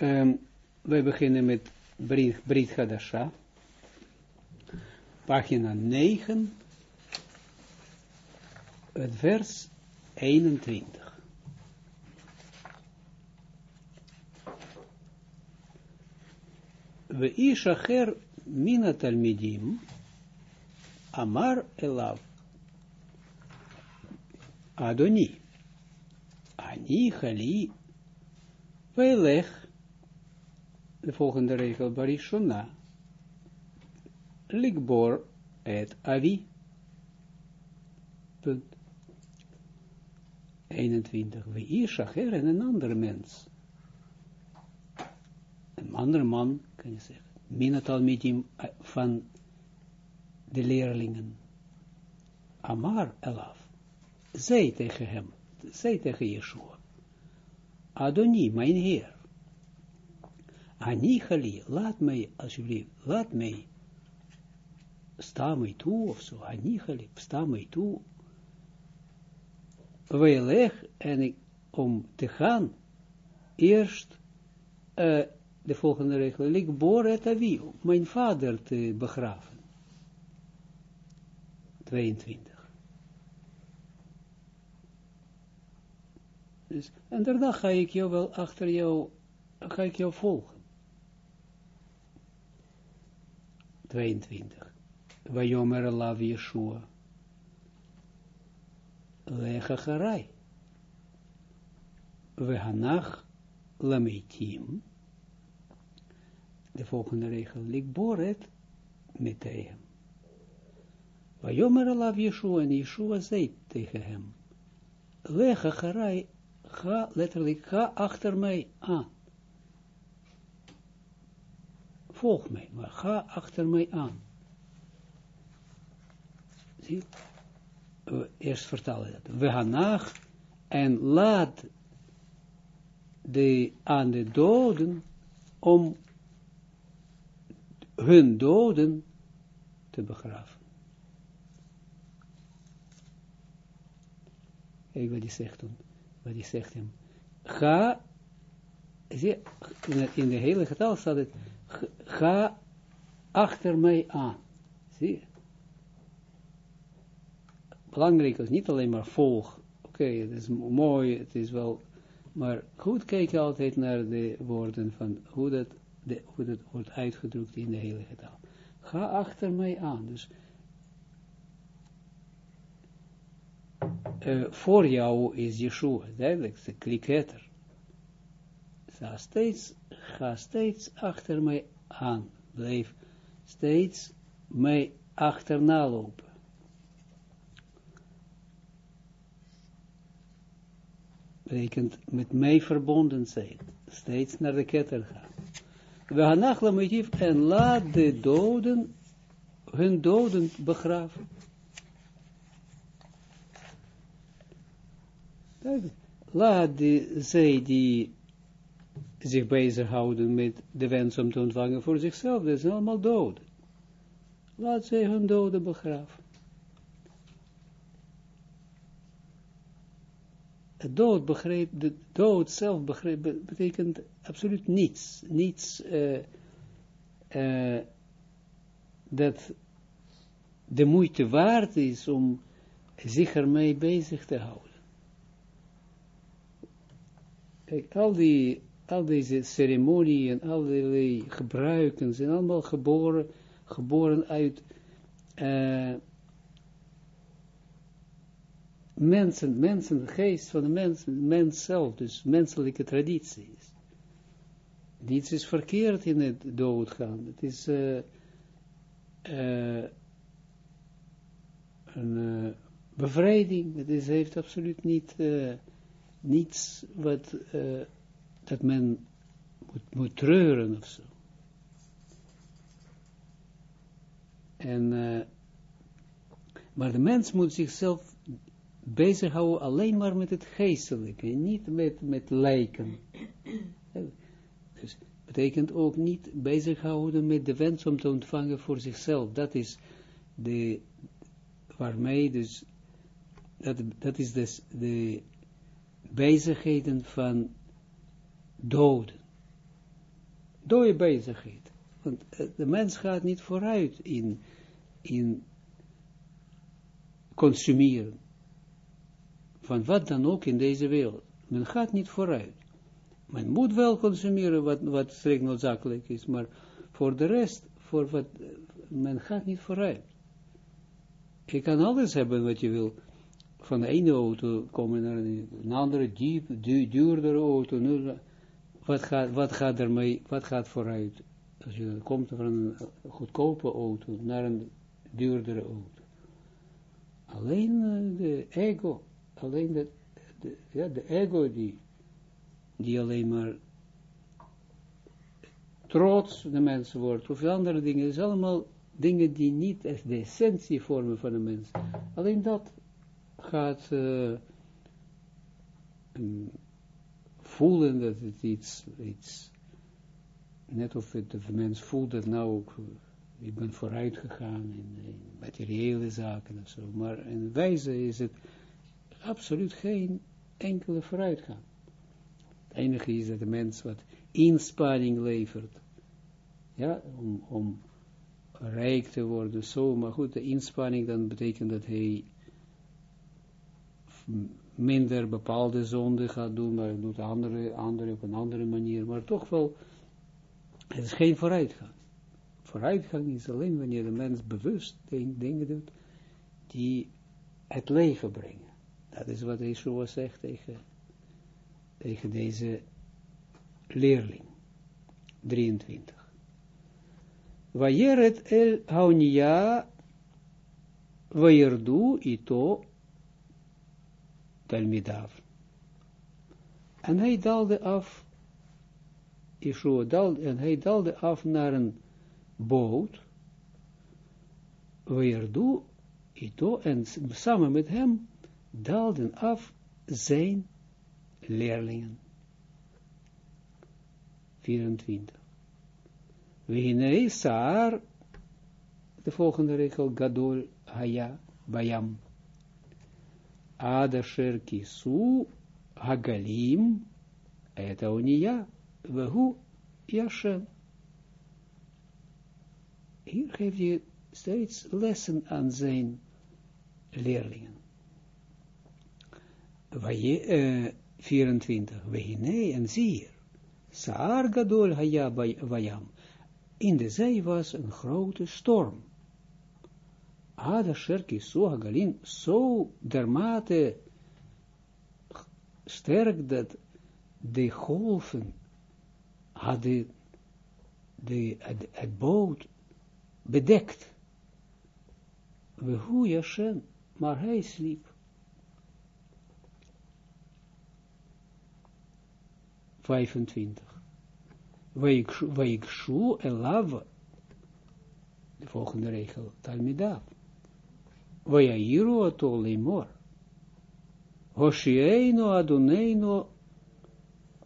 Um, we beginnen met Brit, Brit Hadasha, pagina 9, het vers 21. We ishacher mina talmidim, amar elav, Adoni, Ani Chali, Veilech, de volgende regel, Barishona, Likbor et Avi, punt. 21. Wie Ishacher en een ander mens. Een andere man, kan je zeggen. Minatal met van de leerlingen. Amar elaf. Zij tegen hem. Zij tegen Yeshua. Adoni, mijn Heer. Anichali, laat mij, alsjeblieft, laat mij, sta mij toe, of zo, Anichali, sta mij toe, leg en ik, om te gaan, eerst, de volgende regel, ik boor het avi, mijn vader te begraven. 22. Dus, en daarna ga ik jou wel achter jou, ga ik jou volgen. 22. Vayomer alav Yeshua. Lecha charai. Vehanach lameitim. De volgende regel. Likboret metehem. Vayomer alav Yeshua. En Yeshua zei tegen hem. Lecha charai ga, letterlijk, ga achter mij aan. Volg mij, maar ga achter mij aan. Zie, eerst vertalen dat. We gaan en laat de, aan de doden om hun doden te begraven. Kijk wat hij zegt toen wat hij zegt hem, ga, zie, in de hele getal staat het, ga achter mij aan. Zie je? Belangrijk is niet alleen maar volg, oké, het is mooi, het is wel, maar goed kijken altijd naar de woorden van hoe dat, de, hoe dat wordt uitgedrukt in de hele getal. Ga achter mij aan, dus uh, voor jou is Yeshua, duidelijk, de kliketter. Ga steeds, ga steeds achter mij aan, blijf steeds mij achterna lopen. Met mij verbonden zijn, steeds naar de ketter gaan. We gaan nachlamotief en laat de doden hun doden begraven. Laat die, zij die zich bezighouden met de wens om te ontvangen voor zichzelf, dat zijn allemaal doden. Laat zij hun doden begraven. De dood begreep, de dood zelf begreep, betekent absoluut niets. Niets uh, uh, dat de moeite waard is om zich ermee bezig te houden. Kijk, al, die, al deze ceremonieën allerlei gebruiken zijn allemaal geboren, geboren uit uh, mensen, mensen, de geest van de mens, mens zelf, dus menselijke tradities. Niets is verkeerd in het doodgaan. Het is uh, uh, een bevrijding. Het is, heeft absoluut niet niets wat, dat men moet, moet treuren of zo. En, uh, maar de mens moet zichzelf bezighouden alleen maar met het geestelijke, niet met, met lijken. Dus betekent ook niet bezighouden met de wens om te ontvangen voor zichzelf. Dat is de, waarmee dus, dat, dat is dus de bezigheden van doden. dode bezigheid. Want eh, de mens gaat niet vooruit in, in consumeren. Van wat dan ook in deze wereld. Men gaat niet vooruit. Men moet wel consumeren wat, wat strikt noodzakelijk is, maar voor de rest, voor wat, men gaat niet vooruit. Je kan alles hebben wat je wil. Van de ene auto komen naar een andere diep, duurdere auto. Wat, gaat, wat gaat ermee, wat gaat vooruit? Als je komt van een goedkope auto naar een duurdere auto. Alleen eh, de ego, alleen de, ja, de ego die, die alleen maar trots de mens wordt, of andere dingen, is allemaal dingen die niet de essentie vormen van de mens. Alleen dat gaat uh, voelen dat het iets, iets net of, het, de mens voelt dat nou ook, ik ben vooruit gegaan in, materiële zaken of zo, maar in wijze is het absoluut geen enkele vooruitgang. Het enige is dat de mens wat inspanning levert, ja, om, om rijk te worden, zo, maar goed, de inspanning dan betekent dat hij minder bepaalde zonde gaat doen, maar doet andere, andere op een andere manier, maar toch wel, het is geen vooruitgang. Vooruitgang is alleen wanneer de mens bewust dingen doet, die het leven brengen. Dat is wat Yeshua zegt tegen, tegen deze leerling. 23. Vayeret el haunia vayerdu ito talmidav. En hij dalde af, Yeshua dalde, en hij dalde af naar een boot, Vayerdu ito, en samen met hem daalden af zijn leerlingen. 24. Wehine Saar, de volgende regel, Gadol Haya Bayam. Adasher Kisu Hagalim, Eta Unia, Vehu Yashem. Hier geeft hij steeds lessen aan zijn leerlingen. Waje, 24. Wehine en zie hier. Saar Gadol Haya Bayam in de zee was een grote storm. Ada Sherki Galin zo dermate sterk dat de golven hadden de, het, het boot bedekt. We hoe Yashen, maar hij sliep. 25. Vaikshu elav, de volgende regel, Talmidav. Vajairu ato limor. Hosieino aduneino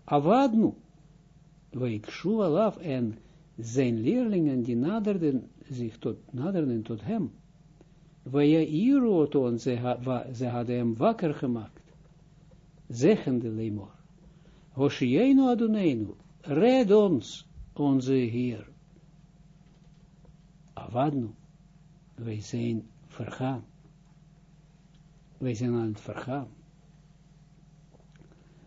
avadnu. Vaikshu elav en zijn leerlingen die naderden zich tot, naderden tot hem. Vajairu ato en ze hadden hem wakker gemaakt. Zeggende limor. Hosieino aduneino red ons, onze Heer. Avadnu, wij zijn vergaan. Wij zijn aan het vergaan.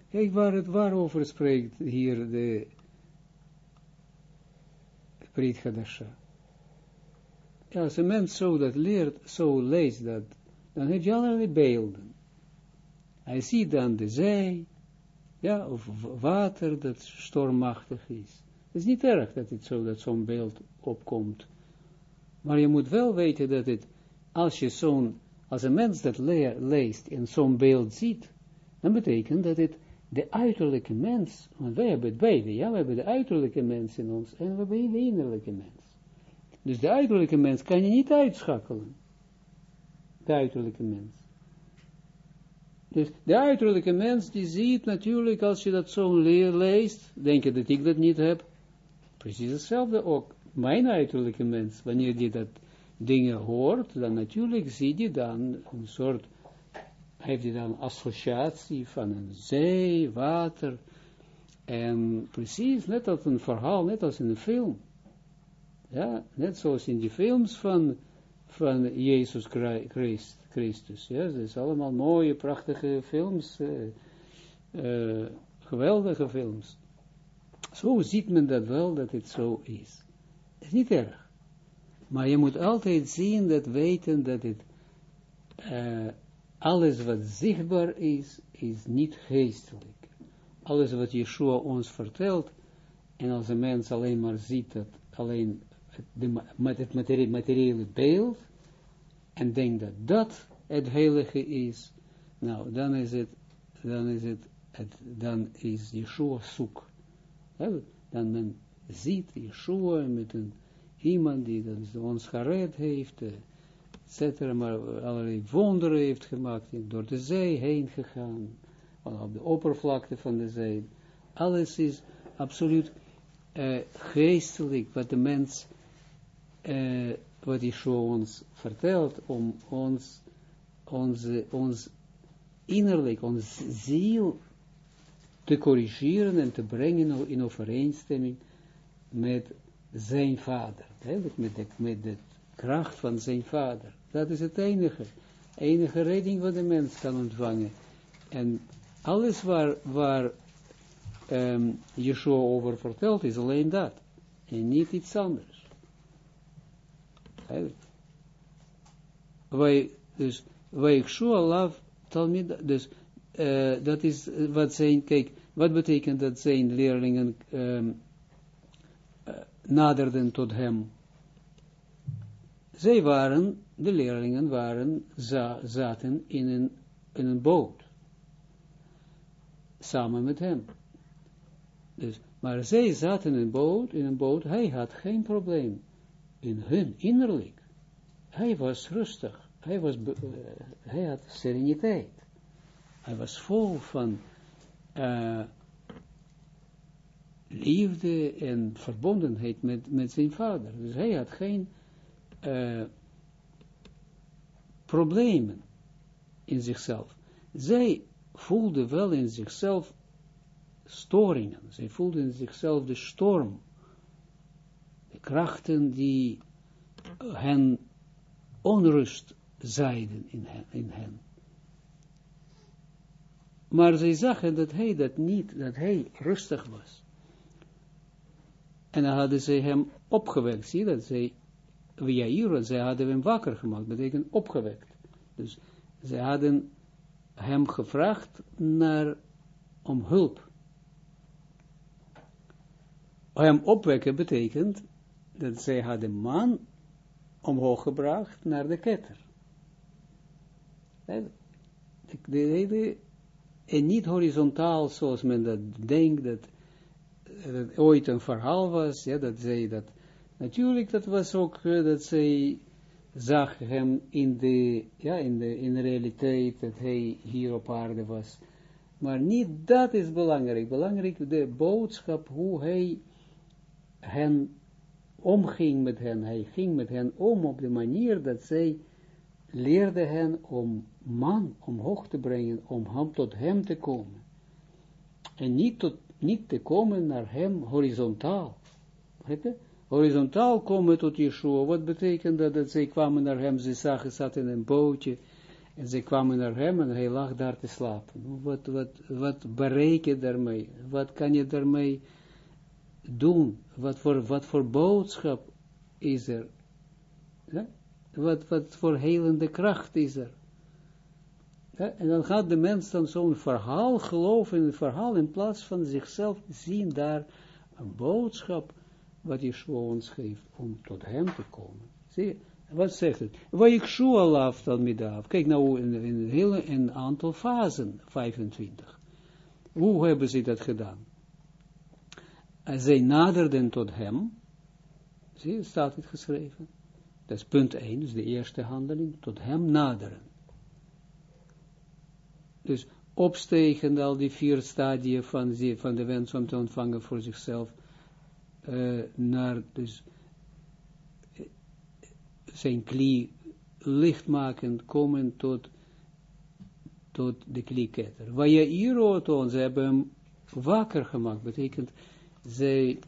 Kijk waar het waarover spreekt hier de Brit Hadasha. Als een mens zo dat leert, zo leest dat, dan heeft je allerlei beelden. Hij ziet dan de zee, ja, of water dat stormachtig is. Het is niet erg dat het zo, dat zo'n beeld opkomt. Maar je moet wel weten dat het, als je zo'n, als een mens dat leest en zo'n beeld ziet, dan betekent dat het de uiterlijke mens, want wij hebben het beide, ja, we hebben de uiterlijke mens in ons en we hebben de innerlijke mens. Dus de uiterlijke mens kan je niet uitschakelen. De uiterlijke mens. Dus de uiterlijke mens die ziet natuurlijk, als je dat zo leest, denk je dat ik dat niet heb. Precies hetzelfde ook. Mijn uiterlijke mens, wanneer die dat dingen hoort, dan natuurlijk zie je dan een soort, heeft hij dan associatie van een zee, water, En precies, net als een verhaal, net als in een film. Ja, net zoals in die films van, van Jezus Christ, Christus. Ja, het is allemaal mooie, prachtige films. Uh, uh, geweldige films. Zo ziet men dat wel, dat het zo is. Is niet erg. Maar je moet altijd zien, dat weten, dat het uh, alles wat zichtbaar is, is niet geestelijk. Alles wat Yeshua ons vertelt, en als een mens alleen maar ziet dat alleen met het materiële beeld, en denkt dat dat het heilige is, nou, dan is het, dan is het, het dan is Yeshua zoek. Dan men ziet Yeshua met een, iemand die ons gered heeft, uh, etc., maar allerlei wonderen heeft gemaakt, door de zee heen gegaan, op de oppervlakte van de zee. Alles is absoluut uh, geestelijk, wat de mens, uh, wat Yeshua ons vertelt, om ons, onze, ons innerlijk, ons ziel te corrigeren en te brengen in overeenstemming met zijn vader, met de, met de kracht van zijn vader. Dat is het enige, enige redding wat de mens kan ontvangen. En alles waar, waar Yeshua over vertelt, is alleen dat. En niet iets anders. Wij, dus, wij Yeshua love, Talmid, dus uh, dat is wat zijn, kijk, wat betekent dat zijn leerlingen uh, naderden tot hem? Zij waren, de leerlingen waren, za, zaten in een, in een boot. Samen met hem. Dus, maar zij zaten in een boot, in een boot, hij had geen probleem. In hun innerlijk. Hij was rustig. Hij, was, uh, hij had sereniteit. Hij was vol van uh, liefde en verbondenheid met, met zijn vader. Dus hij had geen uh, problemen in zichzelf. Zij voelde wel in zichzelf storingen. Zij voelde in zichzelf de storm. De krachten die hen onrust zeiden in. In hen. Maar zij zagen dat hij dat niet, dat hij rustig was. En dan hadden ze hem opgewekt. Zie dat zij via Iro, zij hadden hem wakker gemaakt, betekent opgewekt. Dus zij hadden hem gevraagd naar, om hulp. Hem opwekken betekent dat zij hadden man omhoog gebracht naar de ketter. De, en niet horizontaal zoals men dat denkt, dat het ooit een verhaal was, ja, dat zij dat Natuurlijk, dat was ook uh, dat zij zag hem in de, ja, in de, in realiteit, dat hij hier op aarde was. Maar niet dat is belangrijk. Belangrijk de boodschap, hoe hij hen omging met hen. Hij ging met hen om op de manier dat zij leerde hen om man omhoog te brengen, om hem tot hem te komen. En niet, tot, niet te komen naar hem horizontaal. Horizontaal komen tot Yeshua. Wat betekent dat? Dat zij kwamen naar hem, ze zagen, zat in een bootje, en ze kwamen naar hem en hij lag daar te slapen. Wat, wat, wat bereik je daarmee? Wat kan je daarmee doen? Wat voor, wat voor boodschap is er? Wat, wat voor helende kracht is er? En dan gaat de mens dan zo'n verhaal geloven een verhaal in plaats van zichzelf zien daar een boodschap wat Yeshua ons geeft om tot hem te komen. Zie wat zegt het? Waar Yeshua laf dan midaf. Kijk nou in, in een hele een aantal fasen, 25. Hoe hebben ze dat gedaan? Zij naderden tot hem. Zie staat het geschreven. Dat is punt 1, dus de eerste handeling, tot hem naderen. Dus opstegen al die vier stadia van, van de wens om te ontvangen voor zichzelf uh, naar dus zijn klie lichtmakend komen tot, tot de klieketter. Toon, ze hebben hem wakker gemaakt, betekent, zij,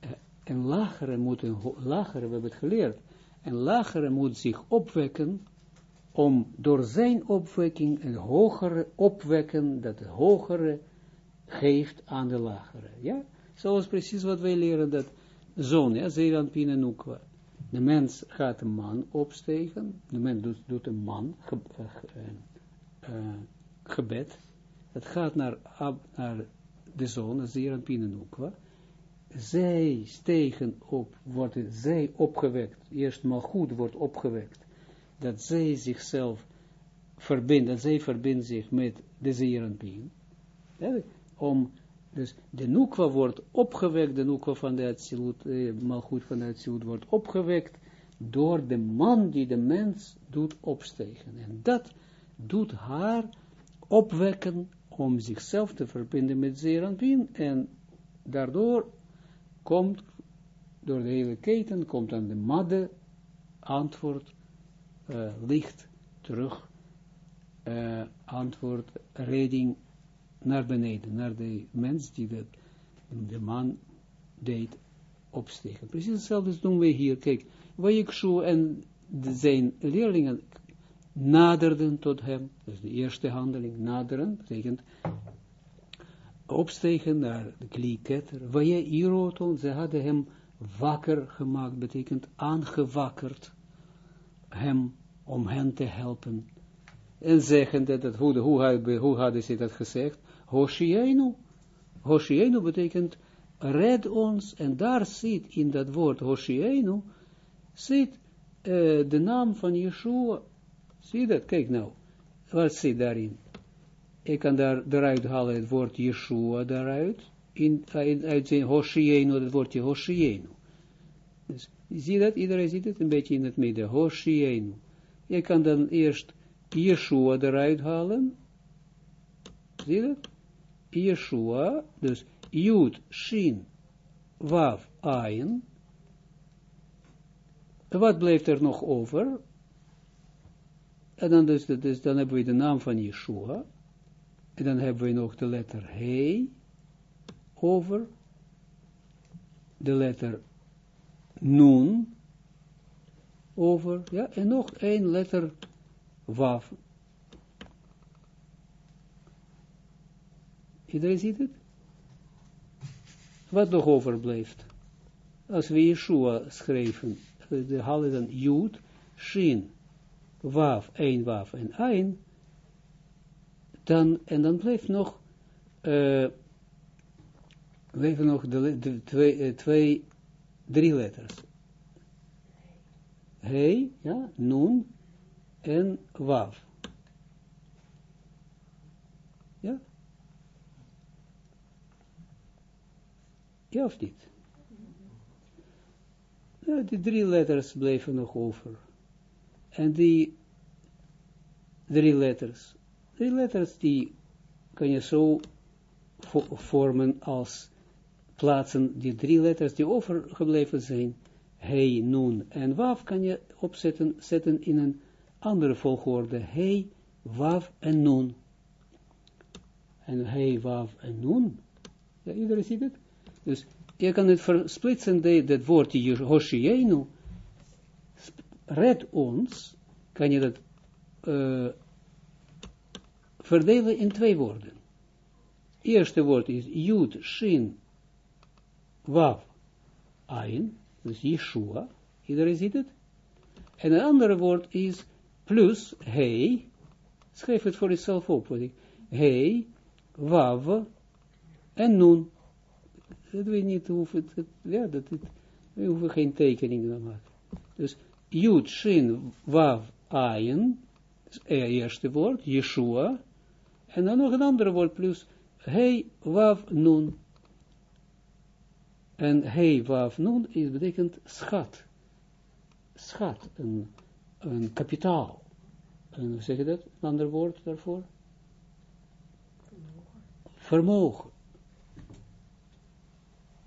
eh, een lagere moet, een lagere, we hebben het geleerd, een lagere moet zich opwekken, om door zijn opwekking een hogere opwekken, dat het hogere geeft aan de lagere. Ja, zoals precies wat wij leren, dat zon, ja, Zeran Pinenukwa. De mens gaat een man opstegen, de mens doet, een man, ge, uh, gebed, het gaat naar, naar de zon, Zeran Pinenukwa. Zij stegen op, worden zij opgewekt, eerst maar goed wordt opgewekt, dat zij zichzelf verbinden, dat zij verbinden zich met de Zeranpien, om, dus de Nukwa wordt opgewekt, de Nukwa van de Atsilut, eh, Malchut van de Atsilut wordt opgewekt, door de man die de mens doet opstegen. En dat doet haar opwekken om zichzelf te verbinden met Zeranpien, en daardoor komt, door de hele keten, komt aan de madde antwoord uh, licht terug, uh, antwoord, redding naar beneden, naar de mens die de, de man deed opstegen. Precies hetzelfde doen we hier. Kijk, Wajikshu en zijn leerlingen naderden tot hem. Dat is de eerste handeling. Naderen betekent opstegen naar de klieketter. Waje ze hadden hem wakker gemaakt, betekent aangewakkerd hem, om hen te helpen. En zeggen dat, het, hoe, hoe, hoe hadden ze dat gezegd? Hoshienu. Hoshienu betekent, red ons, en daar zit in dat woord Hoshienu, zit uh, de naam van Yeshua. Zie dat? Kijk nou. Wat zit daarin? Ik kan daar eruit halen het woord Yeshua daaruit. In, in, uit zijn Hoshienu, het woordje Hoshienu. Dus Zie dat? Iedereen ziet het een beetje in het midden. Hoshienu. Je kan dan eerst Yeshua eruit halen. Zie dat? Yeshua, dus Jud, Shin, Wav, Ayin. Wat blijft er nog over? En dan, dus, dan hebben we de naam van Yeshua. En dan hebben we nog de letter He over. De letter Nun over, ja, en nog één letter Waf. Iedereen ziet het? Wat nog overblijft? Als we Yeshua schrijven, de halen dan Jud, Shin, Waf, één Waf en Ein, dan, en dan blijft nog, uh, blijven nog de, twee, uh, twee drie letters. Hei, ja, nun en wav. Ja? Ja of niet? Ja, die drie letters blijven nog over. En die drie letters, drie letters die kan je zo vormen als plaatsen, die drie letters die overgebleven zijn, Hei, Nun en Wav, kan je opzetten zetten in een andere volgorde. Hei, Wav en Nun. En Hei, Wav en Nun. Ja, iedereen ziet het? Dus je kan het versplitsen, dat woordje Hoshienu, red ons, kan je dat uh, verdelen in twee woorden. Eerste woord is Jud, Shin, Wav, Ein, dus Yeshua, iedereen ziet het? En een andere woord is plus, hey, schrijf het voor jezelf op, wat ik, hey, Wav, en Nun. Dat weet niet hoe het, ja, dat het, we hoeven geen tekening te maken. Dus Jud, Shin, Wav, Ein, het eerste woord, Yeshua, en dan nog een ander woord plus, hey, Wav, Nun. En hei waf nun is betekent schat. Schat, een, een kapitaal. En hoe zeg je dat? Een ander woord daarvoor? Vermogen.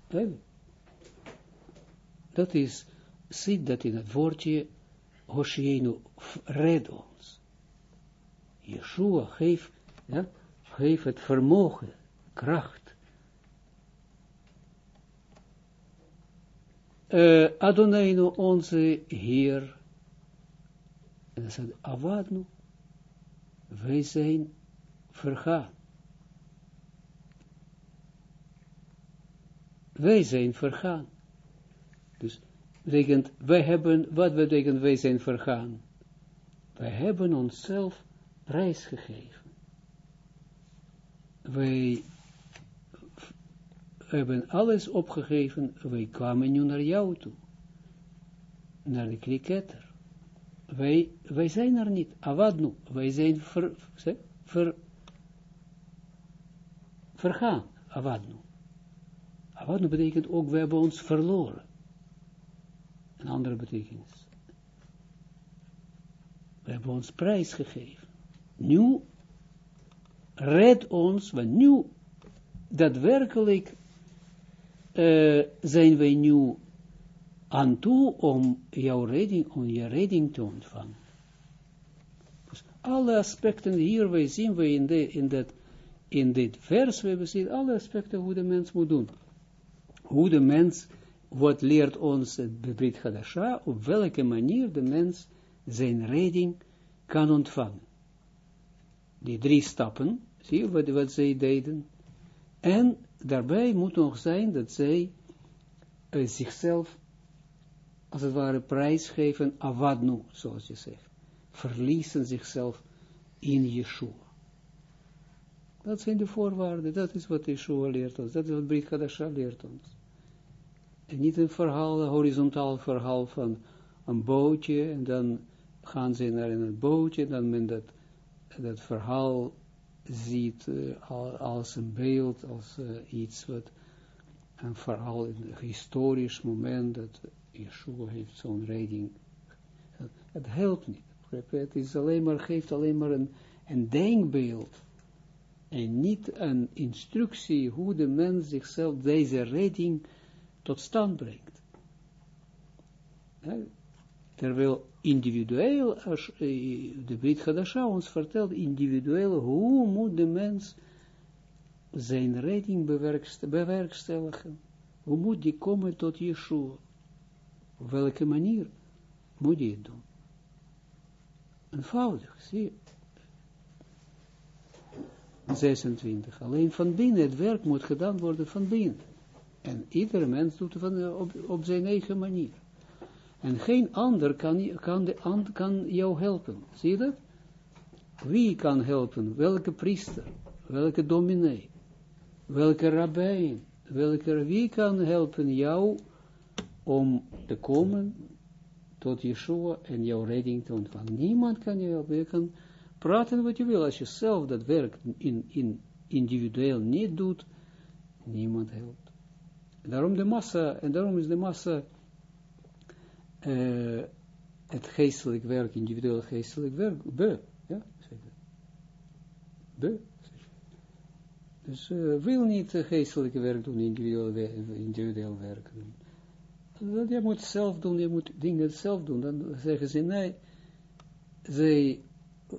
Vermogen. Dat is, ziet dat in het woordje Hoshienu, red ons. Yeshua geeft, ja, geeft het vermogen, kracht, uh, Adonai onze Heer, en dan zegt Avadnu, wij zijn vergaan. Wij zijn vergaan. Dus betekent, wij hebben, wat betekent wij zijn vergaan? Wij hebben onszelf prijsgegeven. Wij hebben alles opgegeven, wij kwamen nu naar jou toe. Naar de kriketter. Wij, wij zijn er niet. Avadnu. Wij zijn ver, ver, vergaan. Avadnu. Avadnu betekent ook, we hebben ons verloren. Een andere betekenis. We hebben ons prijs gegeven. Nu red ons, want nu daadwerkelijk uh, zijn wij nu aan toe om jouw redding, om je redding te ontvangen. Dus alle aspecten hier, wij zien we in, de, in, dat, in dit vers, we zien alle aspecten hoe de mens moet doen. Hoe de mens, wat leert ons het Brit Hadasha, op welke manier de mens zijn redding kan ontvangen. Die drie stappen, zie je wat, wat zij deden. En daarbij moet nog zijn dat zij uh, zichzelf als het ware prijsgeven, avadnu, zoals je zegt. Verliezen zichzelf in Yeshua. Dat zijn de voorwaarden, dat is wat Yeshua leert ons, dat is wat Brit Hadasha leert ons. En niet een verhaal, een horizontaal verhaal van een bootje, en dan gaan ze naar een bootje, dan men dat, dat verhaal ziet uh, als een beeld, als uh, iets wat, een verhaal, een historisch moment, dat Yeshua heeft zo'n redding. Het helpt niet. Het is alleen maar, geeft alleen maar een, een denkbeeld. En niet een instructie hoe de mens zichzelf deze redding tot stand brengt. Terwijl individueel, als uh, de Brit Hadasha ons vertelt, individueel, hoe moet de mens zijn redding bewerkstelligen? Hoe moet die komen tot Yeshua? Op welke manier moet je het doen? Eenvoudig, zie je. 26. Alleen van binnen, het werk moet gedaan worden van binnen. En iedere mens doet het op, op zijn eigen manier. En geen ander kan, kan, kan jou helpen. Zie je dat? Wie kan helpen? Welke priester? Welke dominee? Welke rabbijn? Welke, wie kan helpen jou om te komen tot Yeshua en jouw redding te ontvangen. Niemand kan je helpen. Je kan praten wat je wil. Als je zelf dat werk in, in individueel niet doet, niemand helpt. Daarom de massa, en daarom is de massa uh, het geestelijk werk, individueel geestelijk werk, be, ja, be. Dus uh, wil niet geestelijk werk doen, individueel, individueel werk doen je moet zelf doen, je moet dingen zelf doen. Dan zeggen ze, nee, zij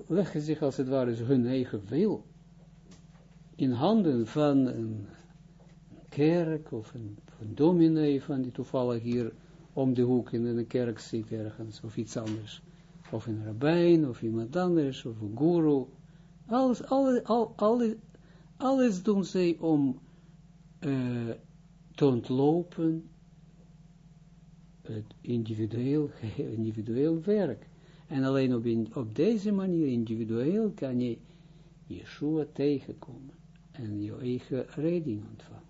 leggen zich als het ware hun eigen wil in handen van een kerk of een, een dominee van die toevallig hier om de hoek in een kerk zit ergens, of iets anders. Of een rabbijn, of iemand anders, of een guru. Alles, alles, alles, alles doen zij om uh, te ontlopen het individueel, individueel werk. En alleen op, op deze manier, individueel, kan je Yeshua tegenkomen. En je eigen redding ontvangen.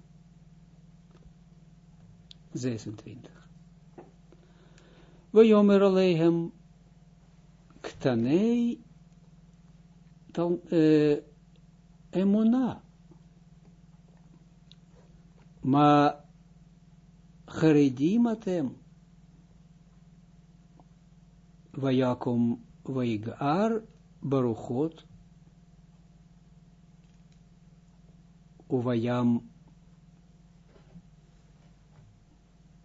26. We jomer alehem ktanei dan uh, emuna. Maar geredim atem Vajakom Vaigar Baruchot Uvayam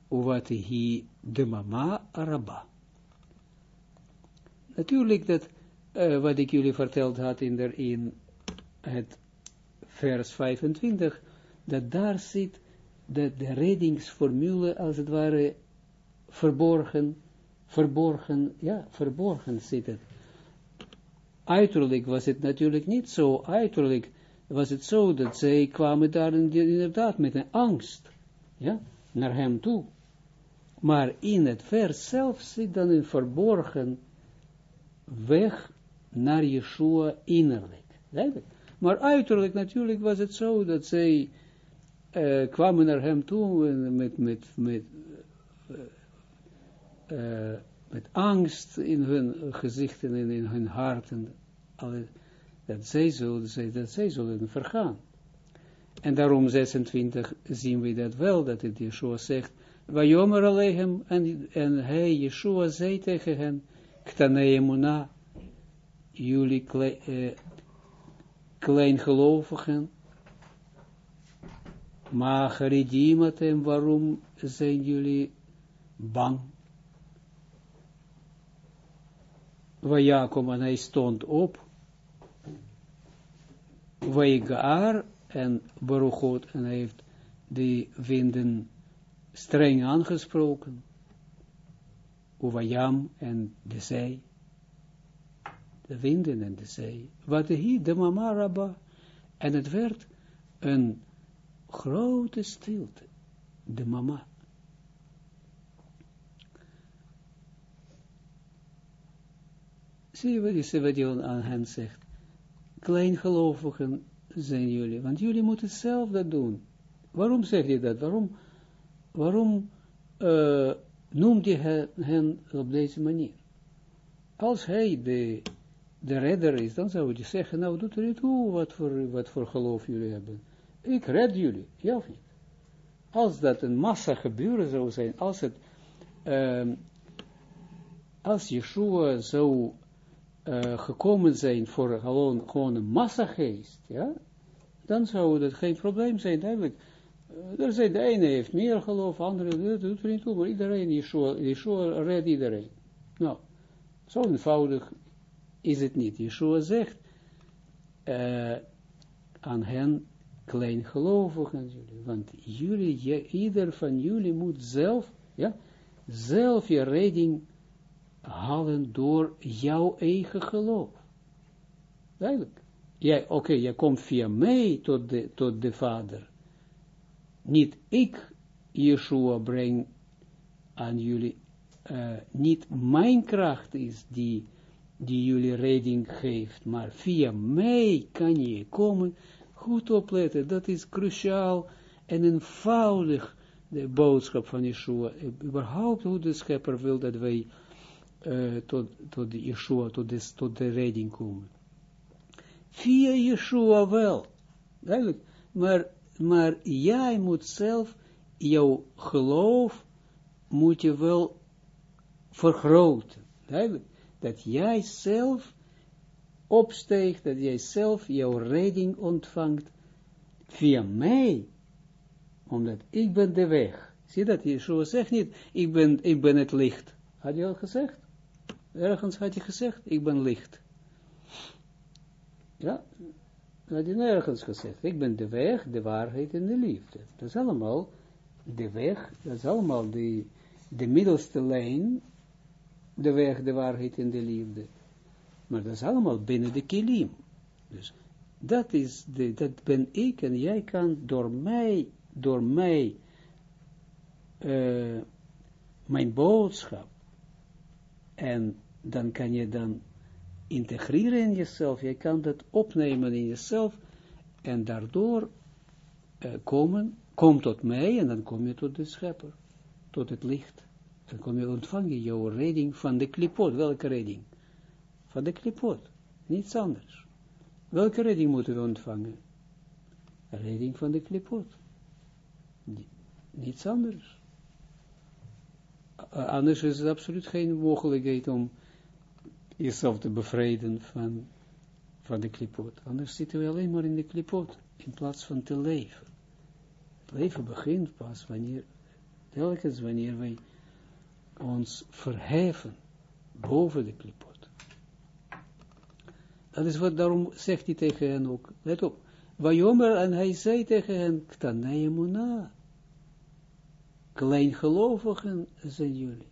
Uvatihi Demama Araba. Natuurlijk dat uh, wat ik jullie verteld had in, der, in het vers 25, dat daar zit dat de reddingsformule als het ware verborgen, verborgen, ja, verborgen zit het. Uiterlijk was het natuurlijk niet zo, uiterlijk was het zo dat zij kwamen daar inderdaad met een angst, ja, naar hem toe. Maar in het vers zelf zit dan een verborgen weg naar Yeshua innerlijk. Maar uiterlijk natuurlijk was het zo dat zij uh, kwamen naar hem toe met, met, met, uh, met angst in hun gezichten en in hun harten. Dat zij, zullen, dat zij zullen vergaan. En daarom 26 zien we dat wel, dat het Yeshua zegt, Wajomer Alehem, en, en hij, Yeshua, zei tegen hen, Ktaneemuna, jullie kle, uh, kleingelovigen, maar geridimatem, waarom zijn jullie bang? Jacob en hij stond op, Weigaar en Baruchot en heeft de vinden streng aangesproken, Uvayam en de zee, de winden en de zee, wat hier de mama rabba, en het werd een grote stilte, de mama. Zie je wat hij aan hen zegt? Kleingelovigen zijn jullie, want jullie moeten zelf dat doen. Waarom zeg je dat? Waarom, waarom uh, noemt je hen op deze manier? Als hij de, de redder is, dan zou je zeggen, nou doet er niet toe wat voor, wat voor geloof jullie hebben. Ik red jullie, ja of niet? Als dat een massa gebeuren zou zijn, als het, uh, als Yeshua zou uh, gekomen zijn voor gewoon, gewoon een massageest, ja, dan zou dat geen probleem zijn, eigenlijk. Er zijn, de ene heeft meer geloof, de andere, dat doet er niet toe, maar iedereen, Yeshua, Yeshua redt iedereen. Nou, zo eenvoudig is het niet. Yeshua zegt uh, aan hen, kleingelovigen, want jullie, je, ieder van jullie moet zelf, ja, zelf je redding halen door jouw eigen geloof. Duidelijk. Oké, okay, jij komt via mij tot de, tot de Vader. Niet ik, Yeshua, breng aan jullie, uh, niet mijn kracht is die, die jullie redding geeft, maar via mij kan je komen. Goed opletten, dat is cruciaal en eenvoudig, de boodschap van Yeshua. Überhaupt hoe de schepper wil dat wij uh, tot, tot Yeshua, tot de, tot de redding komen. Via Yeshua wel, duidelijk, maar, maar jij moet zelf, jouw geloof moet je wel vergroten, dat jij zelf opsteegt, dat jij zelf jouw redding ontvangt via mij, omdat ik ben de weg. Zie dat, Yeshua zegt niet, ik ben, ik ben het licht. Had je al gezegd? Ergens had je gezegd, ik ben licht. Ja, dat had je nergens gezegd. Ik ben de weg, de waarheid en de liefde. Dat is allemaal de weg, dat is allemaal de, de middelste lijn, de weg, de waarheid en de liefde. Maar dat is allemaal binnen de kilim. Dus dat is, de, dat ben ik en jij kan door mij, door mij, uh, mijn boodschap en dan kan je dan integreren in jezelf, je kan dat opnemen in jezelf, en daardoor uh, komen, kom tot mij, en dan kom je tot de schepper, tot het licht. Dan kom je ontvangen jouw redding van de klipot. Welke redding? Van de klipot, niets anders. Welke redding moeten we ontvangen? Redding van de klipot. Niets anders. Anders is het absoluut geen mogelijkheid om jezelf te bevrijden van, van de klipot. Anders zitten we alleen maar in de klipot, in plaats van te leven. Het leven begint pas wanneer, telkens wanneer wij ons verheffen boven de klipot. Dat is wat, daarom zegt hij tegen hen ook, let op, Wajomer, en hij zei tegen hen, Ktanei Muna. kleingelovigen zijn jullie.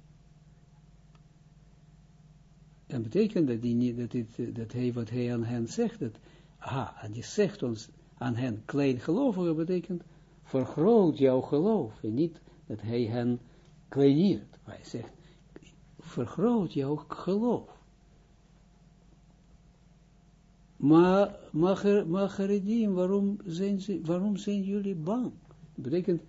En betekent dat, die dat, dit, dat hij wat hij aan hen zegt, dat, aha, die zegt ons aan hen kleingelovigen, betekent vergroot jouw geloof, en niet dat hij hen kleineert. Hij zegt, vergroot jouw geloof. Maar, Macharedim, waarom zijn, ze, waarom zijn jullie bang? Dat betekent,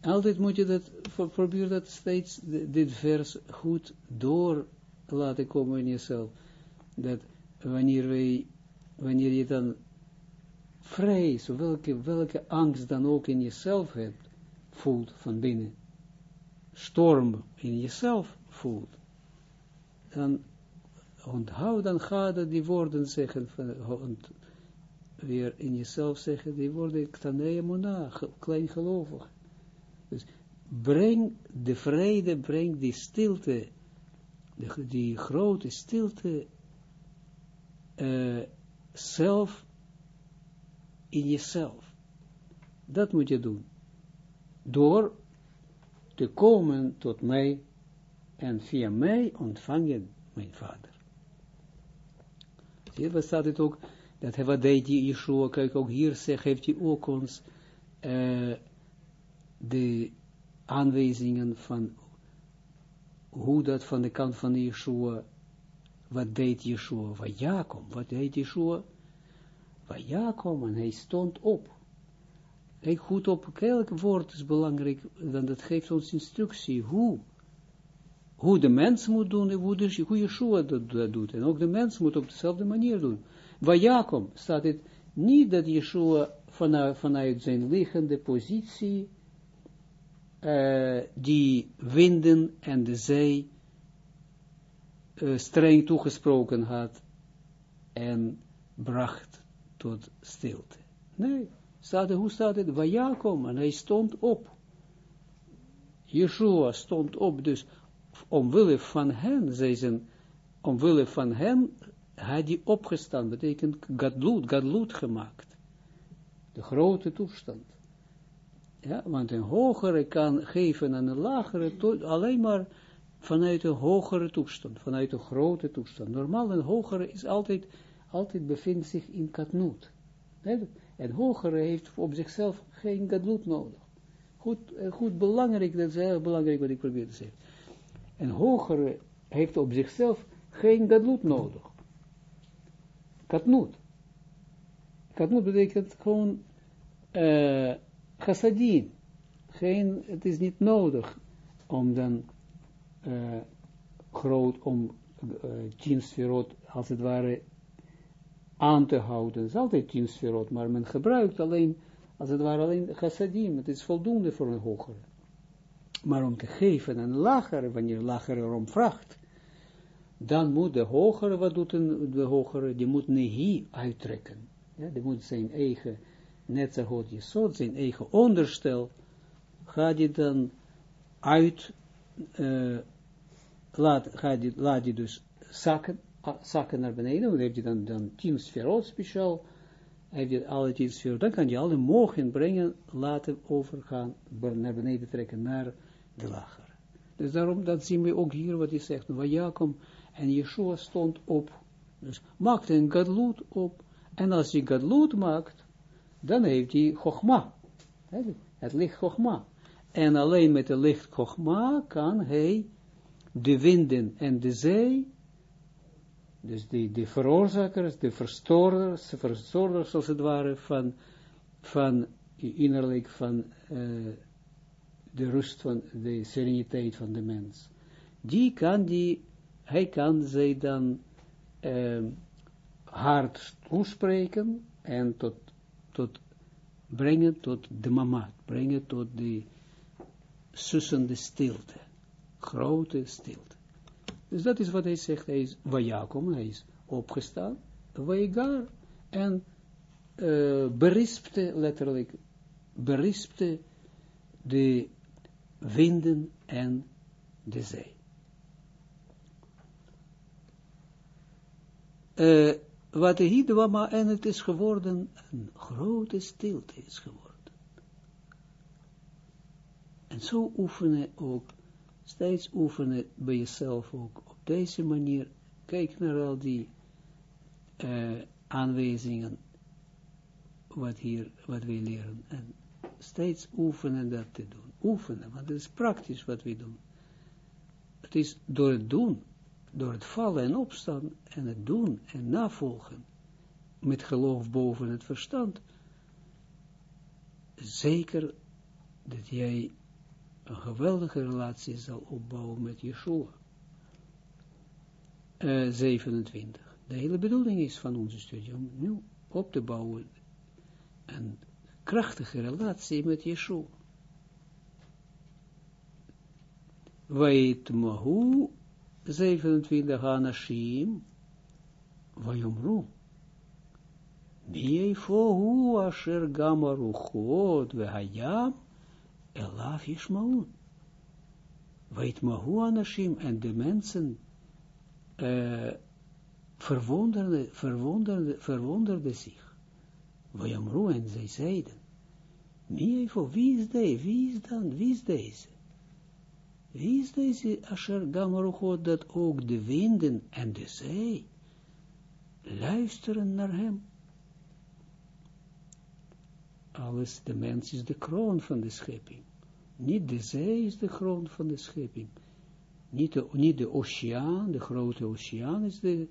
altijd moet je dat, probeer dat steeds, dit vers goed door laten komen in jezelf. Dat wanneer wij, wanneer je dan vrees, welke, welke angst dan ook in jezelf hebt, voelt van binnen, storm in jezelf voelt, dan onthoud, dan ga je die woorden zeggen, weer in jezelf zeggen, die woorden, ktanee mona, kleingelovig. Dus breng de vrede, breng die stilte, die, die grote stilte, uh, zelf in jezelf. Dat moet je doen. Door te komen tot mij en via mij ontvangen mijn vader. Zie je, staat het ook, dat hij wat deed die kijk ook hier zegt, heeft hij ook ons uh, de aanwijzingen van hoe dat van de kant van Yeshua, wat deed Yeshua, wat Jacob, wat deed Yeshua, wat Jacob, en hij stond op. Kijk goed op, elk woord is belangrijk, dan dat geeft ons instructie, hoe hoe de mens moet doen, hoe, hoe Yeshua dat, doet. En ook de mens moet op dezelfde manier doen. Bij Jacob staat het niet dat Yeshua vanuit, vanuit zijn liggende positie uh, die winden en de zee uh, streng toegesproken had en bracht tot stilte. Nee, staat hoe staat het? Jacob en hij stond op. Yeshua stond op, dus omwille van hen, zij zijn, omwille van hen, had hij opgestaan, betekent gadloed, gadloed gemaakt. De grote toestand. Ja, want een hogere kan geven aan een lagere, alleen maar vanuit een hogere toestand, vanuit een grote toestand. Normaal een hogere is altijd, altijd bevindt zich in katnoot. En hogere heeft op zichzelf geen gadloed nodig. Goed, eh, goed belangrijk, dat is heel belangrijk wat ik probeer te zeggen. Een hogere heeft op zichzelf geen gadlut nodig. Katnut. Katnut betekent gewoon uh, chassadin. Geen, het is niet nodig om dan uh, groot, om uh, als het ware, aan te houden. Het is altijd tien maar men gebruikt alleen, als het ware alleen chassadim. Het is voldoende voor een hogere maar om te geven een lagere, wanneer lagere erom vraagt, dan moet de hogere, wat doet een, de hogere, die moet nehi uittrekken. Ja, die moet zijn eigen, net zo goed je soort, zijn eigen onderstel, gaat die dan uit, uh, laat, gaat die, laat dus zakken, zakken naar beneden, dan heeft hij dan, dan tien sferot speciaal, heeft je alle tien dan kan je alle mogen brengen, laten overgaan, naar beneden trekken, naar de lagere. Dus daarom, dat zien we ook hier wat hij zegt, Jacob en Yeshua stond op. Dus maakte een gadloed op. En als hij gadloed maakt, dan heeft hij chogma. Het licht chogma. En alleen met het licht chogma kan hij de winden en de zee, dus de, de veroorzakers, de verstoorders, de verstoorders als het ware van, van innerlijk van uh, de rust van de sereniteit van de mens. Die kan die, hij kan zij dan uh, hard toespreken en tot, tot brengen tot de mama, brengen tot de sussende stilte, grote stilte. Dus dat is wat hij zegt, hij is Wajakom, hij is opgestaan, Wajagar, en uh, berispte, letterlijk, berispte de winden en de zee. Uh, wat de hidwama en het is geworden, een grote stilte is geworden. En zo oefenen ook, steeds oefenen bij jezelf ook op deze manier. Kijk naar al die uh, aanwijzingen, wat hier, wat wij leren. En steeds oefenen dat te doen. Oefenen, want het is praktisch wat we doen. Het is door het doen, door het vallen en opstaan, en het doen en navolgen, met geloof boven het verstand, zeker dat jij een geweldige relatie zal opbouwen met Yeshua. Uh, eh, 27. De hele bedoeling is van onze studie om nu op te bouwen een krachtige relatie met Yeshua. Weet mahu 27 anashim vayomru. Mieifo hu asher gamaruchot vehayam elaf yishmaun. Weet mahu anashim en de mensen uh, verwonderde, verwonderde, verwonderde zich. Vayamru en zij zeiden, Mieifo, wie is deze, wie is dan, wie is deze? Wie is deze Asher Gamaruchot dat ook de winden en de zee luisteren naar hem? Alles, de mens is de kroon van de schepping. Niet de zee is de kroon van de schepping. Niet de, niet de oceaan, de grote oceaan is de,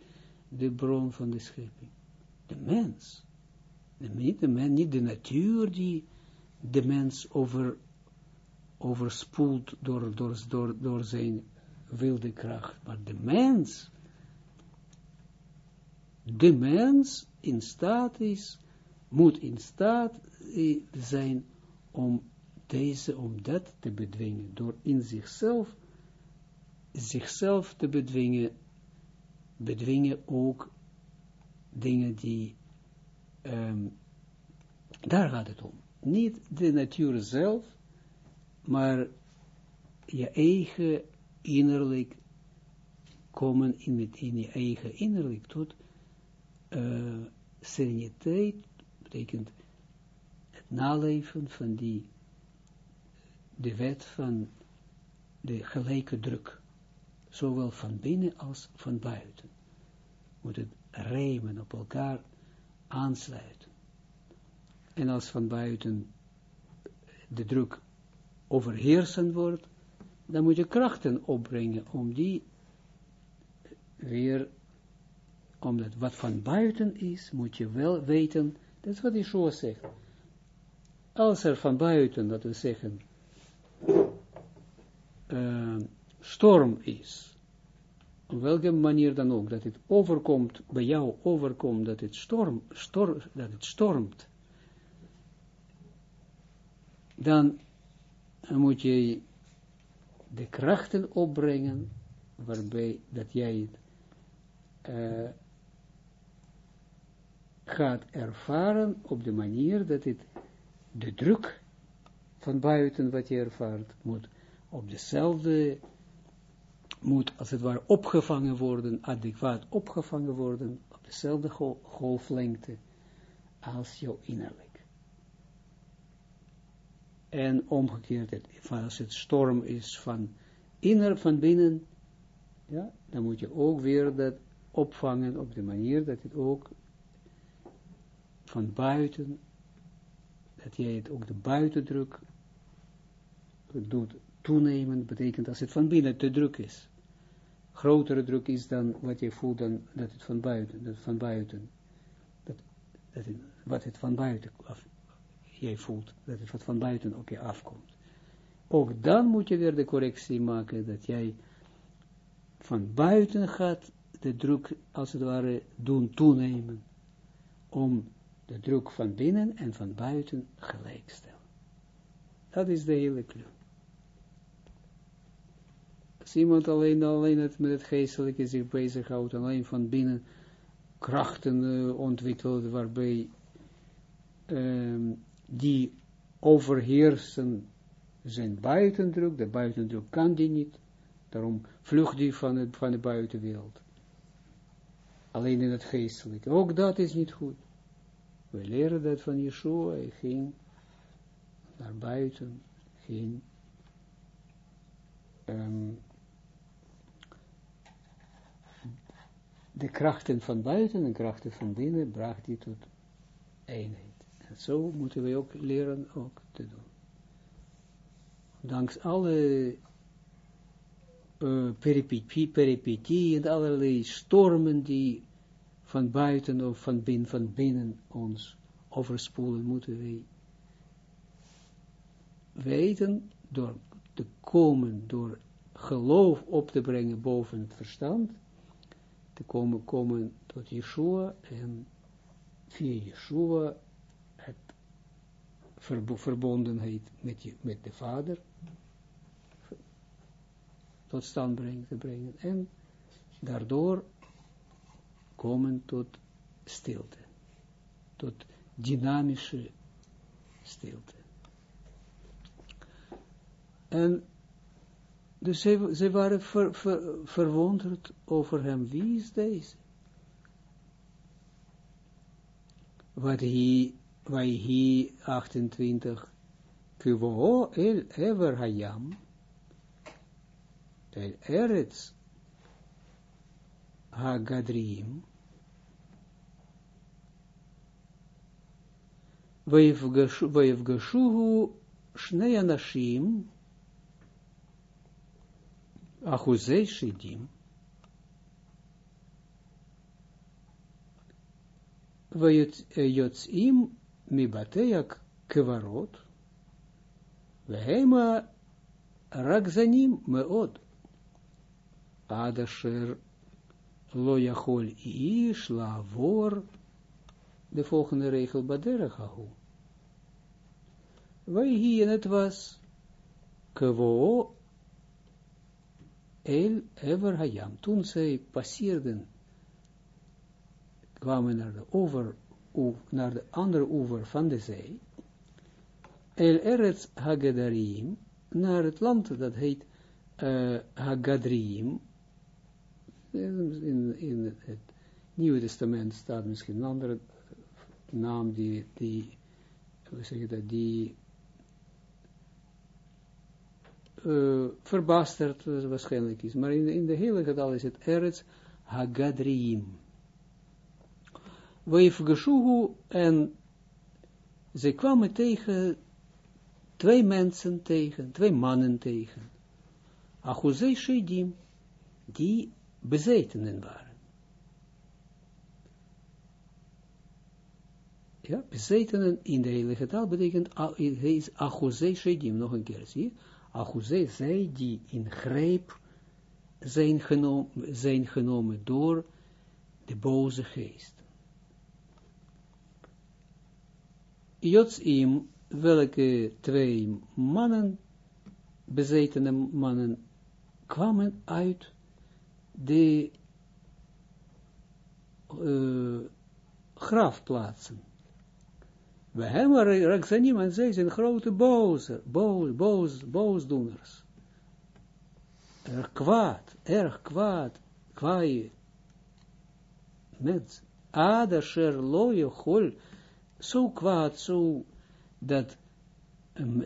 de bron van de schepping. De mens. De, niet, de niet de natuur die de mens over overspoeld door, door, door, door zijn wilde kracht. Maar de mens, de mens in staat is, moet in staat zijn om deze, om dat te bedwingen, door in zichzelf, zichzelf te bedwingen, bedwingen ook dingen die, um, daar gaat het om. Niet de natuur zelf, maar je eigen innerlijk komen in, met, in je eigen innerlijk tot uh, sereniteit, betekent het naleven van die, de wet van de gelijke druk, zowel van binnen als van buiten. Moet het rijmen op elkaar aansluiten. En als van buiten de druk overheersen wordt, dan moet je krachten opbrengen om die weer, omdat wat van buiten is, moet je wel weten, dat is wat Yeshua zegt. Als er van buiten, dat we zeggen, uh, storm is, op welke manier dan ook, dat het overkomt, bij jou overkomt, dat het, storm, storm, dat het stormt, dan dan moet je de krachten opbrengen, waarbij dat jij het uh, gaat ervaren op de manier dat het de druk van buiten wat je ervaart, moet op dezelfde, moet als het ware opgevangen worden, adequaat opgevangen worden, op dezelfde golflengte als jouw innerlijk. En omgekeerd, als het storm is van inner, van binnen, ja, dan moet je ook weer dat opvangen op de manier dat het ook van buiten, dat jij het ook de buitendruk doet toenemen, betekent als het van binnen te druk is. Grotere druk is dan wat je voelt dan dat het van buiten, dat van buiten, dat, dat het, wat het van buiten af, jij voelt, dat het wat van buiten op je afkomt. Ook dan moet je weer de correctie maken, dat jij van buiten gaat de druk, als het ware, doen toenemen, om de druk van binnen en van buiten gelijk te stellen. Dat is de hele clue. Als iemand alleen, alleen het, met het geestelijke zich bezighoudt, alleen van binnen krachten uh, ontwikkelt, waarbij um, die overheersen zijn buitendruk, de buitendruk kan die niet, daarom vlucht die van, van de buitenwereld. Alleen in het geestelijke. Ook dat is niet goed. We leren dat van Yeshua, hij ging naar buiten, ging um, de krachten van buiten en krachten van binnen bracht hij tot eenheid. Zo moeten we ook leren ook te doen. Dankzij alle uh, peripetie, en allerlei stormen die van buiten of van binnen, van binnen ons overspoelen, moeten wij weten door te komen, door geloof op te brengen boven het verstand, te komen, komen tot Yeshua en via Yeshua verbondenheid met, je, met de Vader tot stand brengen, te brengen en daardoor komen tot stilte, tot dynamische stilte. En dus ze, ze waren ver, ver, verwonderd over hem. Wie is deze? Wat hij, waar hij 28, Kuvo el ever hayam, el eretz hagadrim, ויפגשוהו שני אנשים אחוזי שדים, ויוצאים מבתי הקברות, והם רגזנים מאוד, עד אשר לא יכול איש לעבור de volgende regel baderach ahu. Wij hier het was kwo el ever hayam. Toen zij passeerden, kwamen naar de over, naar de andere oever van de zee, el eretz hagadarim, naar het land dat heet uh, Hagadrim, in, in het Nieuwe Testament staat misschien een andere naam die, die hoe dat, die uh, verbasterd waarschijnlijk is. Maar in, in de hele getal is het Eretz Hagadriim. Weifgeshuhu en ze kwamen tegen twee mensen tegen, twee mannen tegen. Achuzei Shedim, die bezetenen waren. Ja, bezetenen in de heilige taal betekent, hij is achuzei Shedim, nog een keer, zie je? Achuzei, zij die in greep zijn, genom, zijn genomen door de boze geest. Jotzim, welke twee mannen, bezetene mannen, kwamen uit de uh, grafplaatsen. We hebben Rakzanim en zij zijn grote boze, boos, boos, boosdoeners. Erg kwaad, erg kwaad, kwaaie mens. Ada sher loje hol, zo kwaad, zo dat,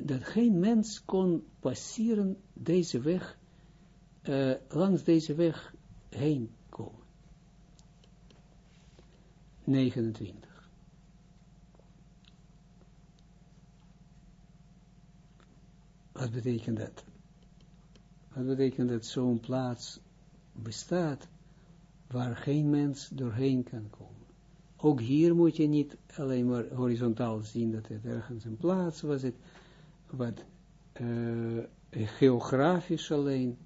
dat geen mens kon passeren deze weg, uh, langs deze weg heen komen. 29. Wat betekent dat? Wat betekent dat zo'n plaats bestaat waar geen mens doorheen kan komen? Ook hier moet je niet alleen maar horizontaal zien dat het ergens een plaats was, het, wat uh, geografisch alleen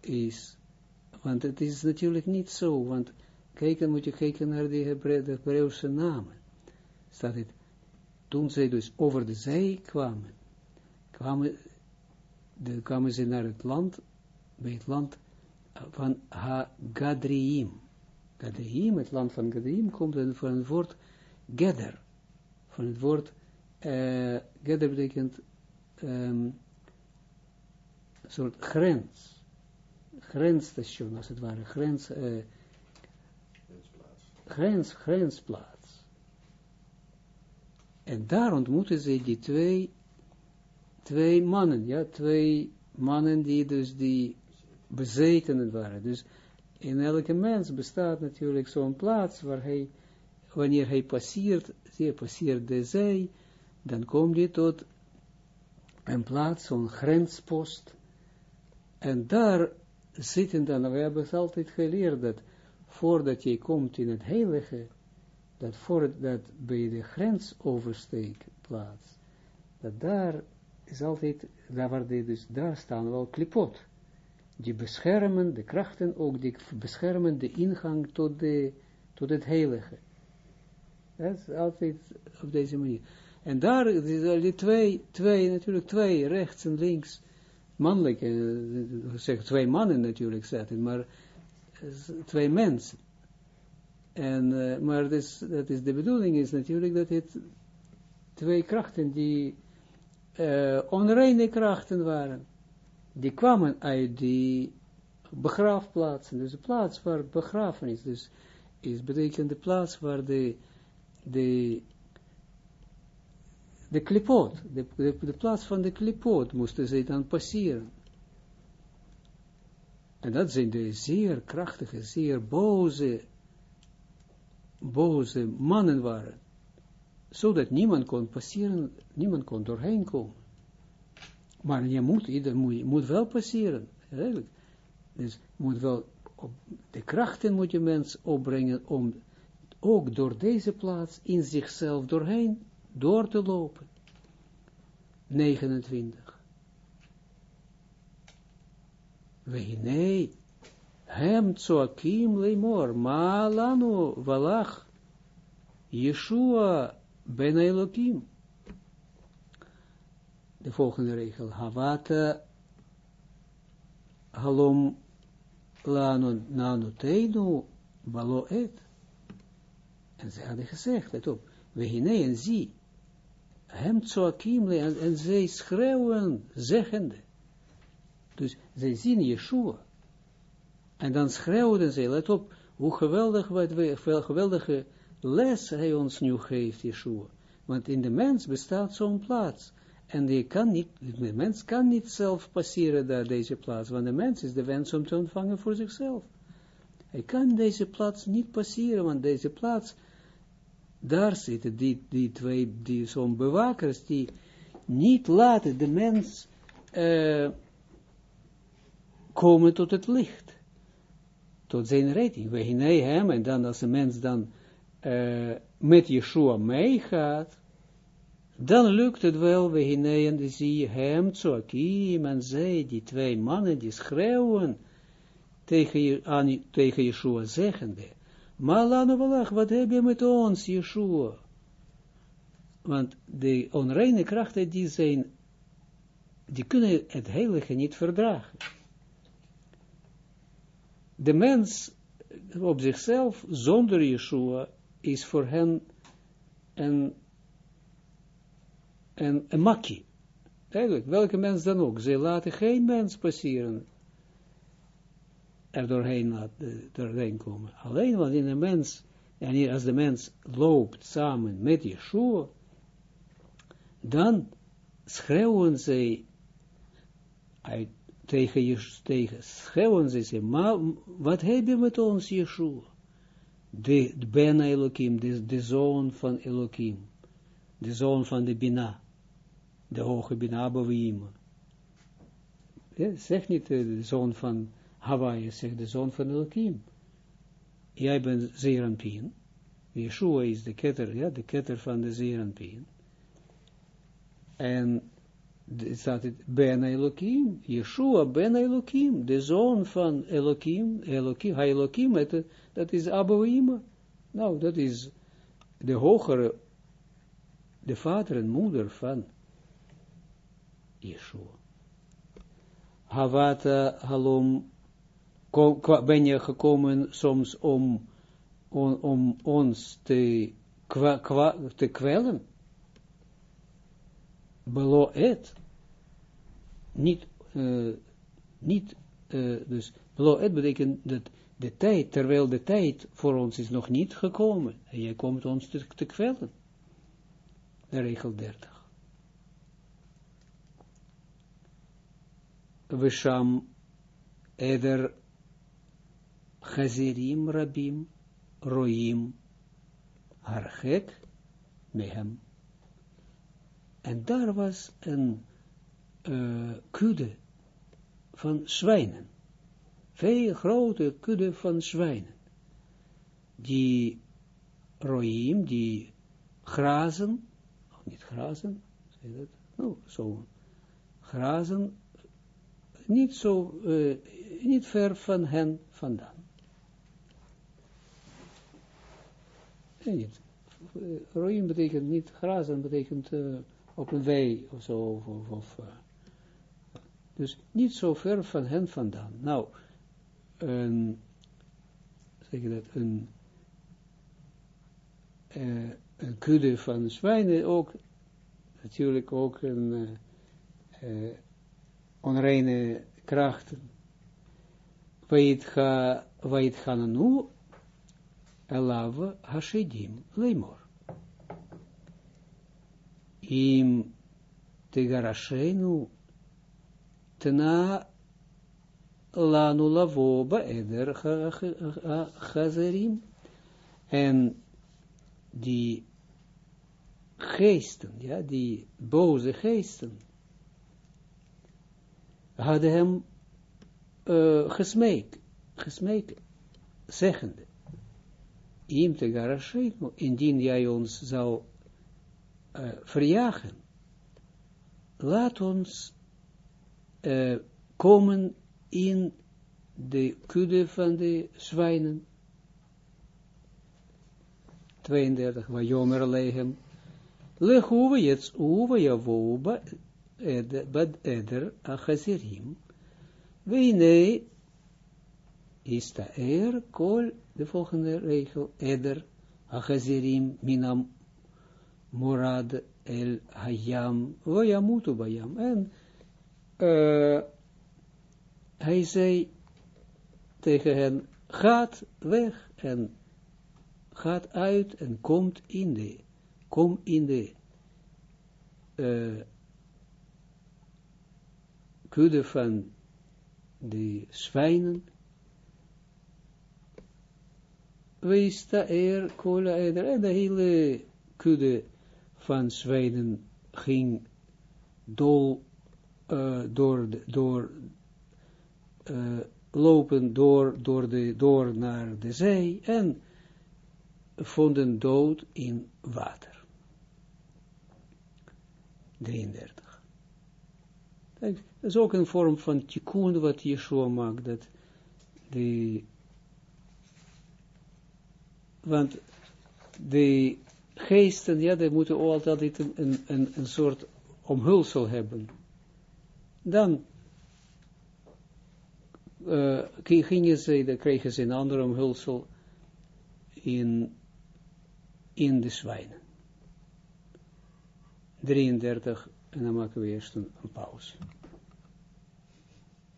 is. Want het is natuurlijk niet zo, want kijken moet je kijken naar de Hebreeuwse namen. Staat het, toen zij dus over de zee kwamen, kwamen, de, kwamen ze naar het land, bij het land van Ha-Gadriim. Gadriim, het land van Gadriim, komt van het woord Geder. Van het woord, uh, Geder betekent um, een soort grens. Grensstation, als het ware. Grens, uh, grens, grensplaats. En daar ontmoeten ze die twee twee mannen, ja, twee mannen die dus die bezetenen waren. Dus in elke mens bestaat natuurlijk zo'n plaats waar hij, wanneer hij passeert, hij passeert de zee, dan komt hij tot een plaats, zo'n grenspost, en daar zitten dan, we hebben altijd geleerd, dat voordat je komt in het heilige, dat voordat bij de grensoversteekplaats, dat daar is altijd, daar, waar die, dus, daar staan wel klipot, die beschermen, de krachten ook, die beschermen de ingang tot, de, tot het heilige. Dat is altijd op deze manier. En daar, die twee, twee, natuurlijk twee, rechts en links, mannelijke, uh, zeg twee mannen natuurlijk zetten, maar twee mensen. En, uh, maar dat is de bedoeling is natuurlijk dat het twee krachten die uh, onreine krachten waren, die kwamen uit die begraafplaatsen, dus de plaats waar begrafenis, dus is betekent de plaats waar de, de, de klipot, de, de, de plaats van de klipot moesten ze dan passeren. En dat zijn de zeer krachtige, zeer boze, boze mannen waren. Zodat niemand kon passeren, niemand kon doorheen komen. Maar je moet, moet, moet wel passeren. Eigenlijk. Dus moet wel, op, de krachten moet je mens opbrengen om ook door deze plaats in zichzelf doorheen door te lopen. 29. Wehine, hem tzoakim leimor, ma lanu valach, Yeshua ben Elohim. De volgende regel, Havata halom lanu nanu teinu balo et. En ze hadden gezegd, let op, Wehine en zie, hem le, en, en zij schreeuwen, zeggende, dus zij zien Yeshua. En dan schreeuwden ze, let op, hoe geweldig, wat we, geweldige les hij ons nu geeft, Yeshua. Want in de mens bestaat zo'n plaats. En die kan niet, de mens kan niet zelf passeren naar deze plaats, want de mens is de wens om te ontvangen voor zichzelf. Hij kan deze plaats niet passeren, want deze plaats, daar zitten die, die twee, die zo'n bewakers, die niet laten de mens uh, komen tot het licht. Tot zijn redding. We hem, en dan als een mens dan uh, met Yeshua meegaat, dan lukt het wel, we hinei en zie hem, Tzoakim en zij, die twee mannen, die schreeuwen tegen, aan, tegen Yeshua, zeggende, Malanu walach, wat heb je met ons, Yeshua? Want de onreine krachten, die zijn, die kunnen het heilige niet verdragen de mens op zichzelf, zonder Yeshua, is voor hen een, een, een makkie. Eigenlijk, welke mens dan ook. Ze laten geen mens passeren er doorheen, doorheen komen. Alleen wanneer een mens, en als de mens loopt samen met Yeshua, dan schreeuwen zij tegen, je, tegen schreeuwen ze, ze maar wat heb je met ons, Yeshua? De, de Ben Elohim, de, de zoon van Elohim, de zoon van de Bina, de hoge Bina Abouima. Ja, zeg niet de zoon van Hawaii, zeg de zoon van Elohim. Jij bent Zeranpien. Yeshua is de ketter, ja, de ketter van de Zeranpien. En staat het Ben Elohim, Yeshua Ben Elohim, de zoon van Elohim, Elohim, ha Elohim, dat is Abouima. Nou, dat is de hogere, de vader en moeder van Yeshua. Havata halom, ben je gekomen soms om, om, om ons te, kwa, te kwellen? belo et, niet, niet, dus belo et betekent dat de tijd, terwijl de tijd voor ons is nog niet gekomen, en jij komt ons te, te kwellen. Regel 30. Visham eder Chazirim Rabim Roim Hargek Mehem. En daar was een uh, kudde van zwijnen. Veel grote kudde van zwijnen. Die roim, die grazen, of niet grazen, zeg dat? Nou, zo, grazen, niet zo, uh, niet ver van hen vandaan. En niet. Roim betekent niet grazen, betekent uh, op een wei of zo, of, of, dus niet zo ver van hen vandaan. Nou, een, zeg je dat, een, een kudde van zwijnen ook, natuurlijk ook een onreine krachten. Weet gaan nu, elav hashidim lemor. Im tegarashenu tna lanu lavo baeder chazerim en die geesten, ja, die boze geesten, hadden hem uh, gesmeekt, gesmeekt, zeggende, im te garashenu, indien jij ons zou uh, verjagen, laat ons uh, komen in de kudde van de zwijnen. 32, waar jomer lehem. Lechuwe jets uwe javo bad eder achazirim. Weine is ta er kol, de volgende regel, eder achazirim minam morad el hayam, vayamutu bayam. En uh, hij zei tegen hen, gaat weg en gaat uit en komt in de, kom in de uh, kudde van de zwijnen, wees daar er, kola eder, en de hele kudde van zwijnen ging dol uh, door, door uh, lopen door, door, de, door naar de zee en vonden dood in water. 33. Dat is ook een vorm van tikkun wat Yeshua maakt, dat de, want de geesten, ja, die moeten altijd een, een, een, soort omhulsel hebben. Dan uh, gingen ze, dan kregen ze een andere omhulsel in, in de zwijnen. 33, en dan maken we eerst een pauze.